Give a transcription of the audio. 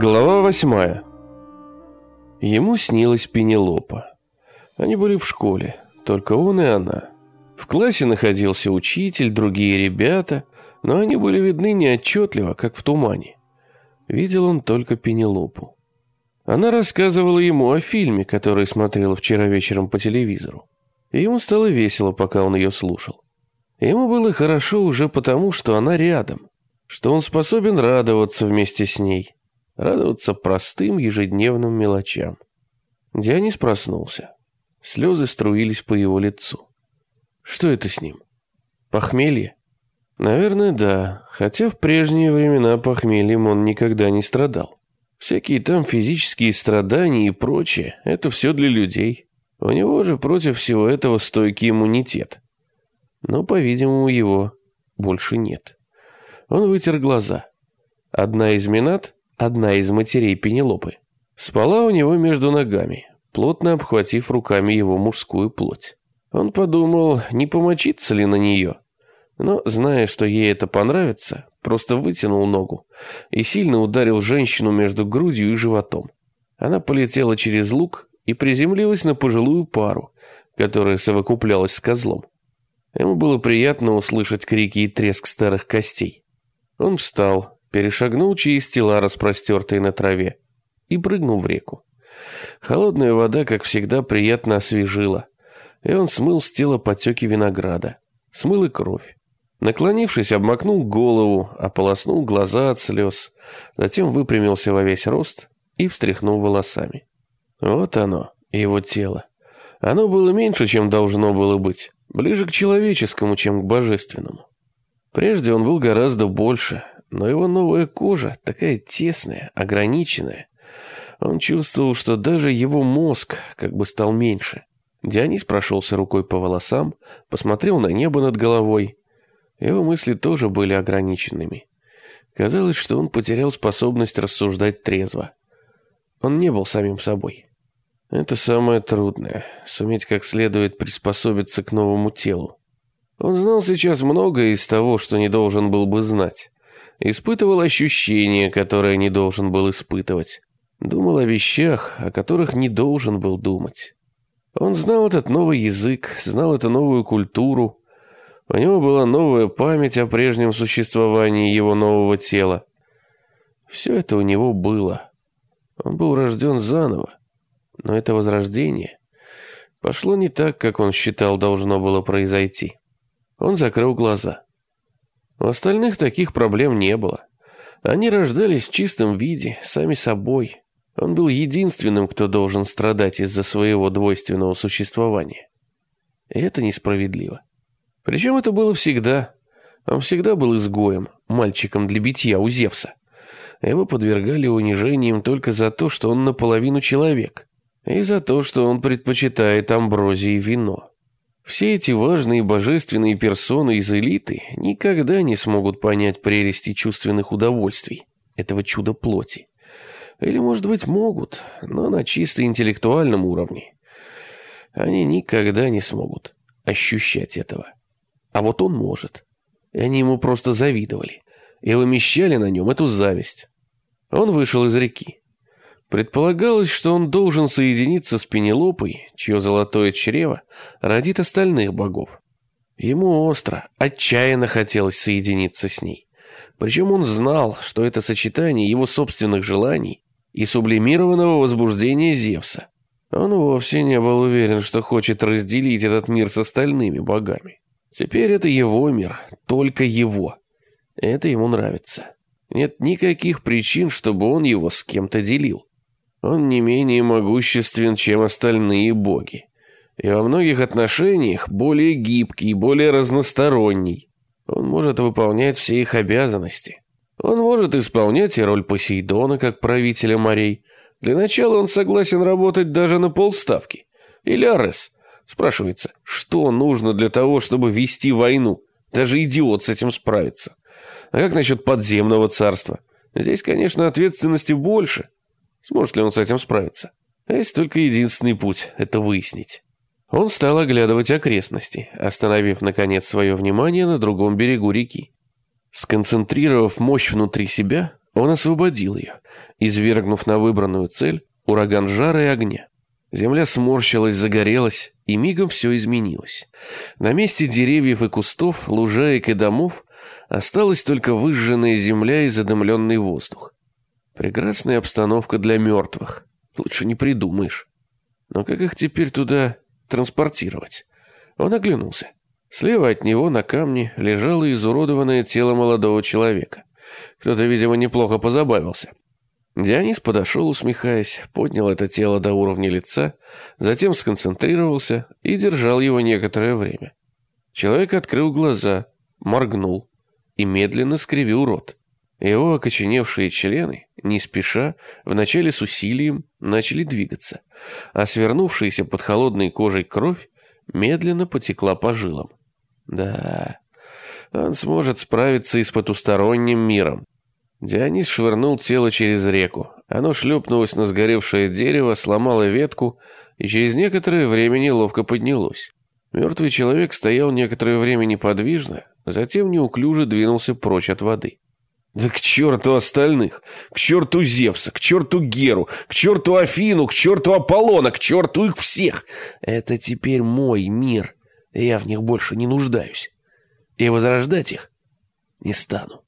Глава восьмая. Ему снилась Пенелопа. Они были в школе, только он и она. В классе находился учитель, другие ребята, но они были видны неотчетливо, как в тумане. Видел он только Пенелопу. Она рассказывала ему о фильме, который смотрела вчера вечером по телевизору. И ему стало весело, пока он ее слушал. Ему было хорошо уже потому, что она рядом, что он способен радоваться вместе с ней – радоваться простым ежедневным мелочам. Дионис проснулся. Слезы струились по его лицу. Что это с ним? Похмелье? Наверное, да, хотя в прежние времена похмельем он никогда не страдал. Всякие там физические страдания и прочее – это все для людей. У него же против всего этого стойкий иммунитет. Но, по-видимому, его больше нет. Он вытер глаза. Одна из минат одна из матерей Пенелопы, спала у него между ногами, плотно обхватив руками его мужскую плоть. Он подумал, не помочиться ли на нее, но, зная, что ей это понравится, просто вытянул ногу и сильно ударил женщину между грудью и животом. Она полетела через луг и приземлилась на пожилую пару, которая совокуплялась с козлом. Ему было приятно услышать крики и треск старых костей. Он встал, перешагнул через тела, распростертые на траве, и прыгнул в реку. Холодная вода, как всегда, приятно освежила, и он смыл с тела потеки винограда, смыл и кровь. Наклонившись, обмакнул голову, ополоснул глаза от слез, затем выпрямился во весь рост и встряхнул волосами. Вот оно, его тело. Оно было меньше, чем должно было быть, ближе к человеческому, чем к божественному. Прежде он был гораздо больше, но его новая кожа такая тесная, ограниченная. Он чувствовал, что даже его мозг как бы стал меньше. Дионис прошелся рукой по волосам, посмотрел на небо над головой. Его мысли тоже были ограниченными. Казалось, что он потерял способность рассуждать трезво. Он не был самим собой. Это самое трудное — суметь как следует приспособиться к новому телу. Он знал сейчас многое из того, что не должен был бы знать. Испытывал ощущения, которые не должен был испытывать. Думал о вещах, о которых не должен был думать. Он знал этот новый язык, знал эту новую культуру. У него была новая память о прежнем существовании его нового тела. Все это у него было. Он был рожден заново. Но это возрождение пошло не так, как он считал должно было произойти. Он закрыл глаза. У остальных таких проблем не было. Они рождались в чистом виде, сами собой. Он был единственным, кто должен страдать из-за своего двойственного существования. И это несправедливо. Причем это было всегда. Он всегда был изгоем, мальчиком для битья у Зевса. Его подвергали унижениям только за то, что он наполовину человек, и за то, что он предпочитает амброзии вино. Все эти важные божественные персоны из элиты никогда не смогут понять прелести чувственных удовольствий, этого чуда плоти. Или, может быть, могут, но на чисто интеллектуальном уровне. Они никогда не смогут ощущать этого. А вот он может. И они ему просто завидовали и вымещали на нем эту зависть. Он вышел из реки. Предполагалось, что он должен соединиться с Пенелопой, чье золотое чрево родит остальных богов. Ему остро, отчаянно хотелось соединиться с ней. Причем он знал, что это сочетание его собственных желаний и сублимированного возбуждения Зевса. Он вовсе не был уверен, что хочет разделить этот мир с остальными богами. Теперь это его мир, только его. Это ему нравится. Нет никаких причин, чтобы он его с кем-то делил. Он не менее могуществен, чем остальные боги. И во многих отношениях более гибкий, более разносторонний. Он может выполнять все их обязанности. Он может исполнять и роль Посейдона, как правителя морей. Для начала он согласен работать даже на полставки. Или Арес. Спрашивается, что нужно для того, чтобы вести войну? Даже идиот с этим справится. А как насчет подземного царства? Здесь, конечно, ответственности больше. Сможет ли он с этим справиться? А есть только единственный путь – это выяснить. Он стал оглядывать окрестности, остановив, наконец, свое внимание на другом берегу реки. Сконцентрировав мощь внутри себя, Он освободил ее, извергнув на выбранную цель ураган жара и огня. Земля сморщилась, загорелась, и мигом все изменилось. На месте деревьев и кустов, лужаек и домов осталась только выжженная земля и задымленный воздух. Прекрасная обстановка для мертвых. Лучше не придумаешь. Но как их теперь туда транспортировать? Он оглянулся. Слева от него на камне лежало изуродованное тело молодого человека. Кто-то, видимо, неплохо позабавился. Дионис подошел, усмехаясь, поднял это тело до уровня лица, затем сконцентрировался и держал его некоторое время. Человек открыл глаза, моргнул и медленно скривил рот. Его окоченевшие члены, не спеша, вначале с усилием, начали двигаться, а свернувшаяся под холодной кожей кровь медленно потекла по жилам. Да, он сможет справиться и с потусторонним миром. Дионис швырнул тело через реку. Оно шлепнулось на сгоревшее дерево, сломало ветку и через некоторое время неловко поднялось. Мертвый человек стоял некоторое время неподвижно, затем неуклюже двинулся прочь от воды. «Да к черту остальных! К черту Зевса! К черту Геру! К черту Афину! К черту Аполлона! К черту их всех! Это теперь мой мир, я в них больше не нуждаюсь. И возрождать их не стану».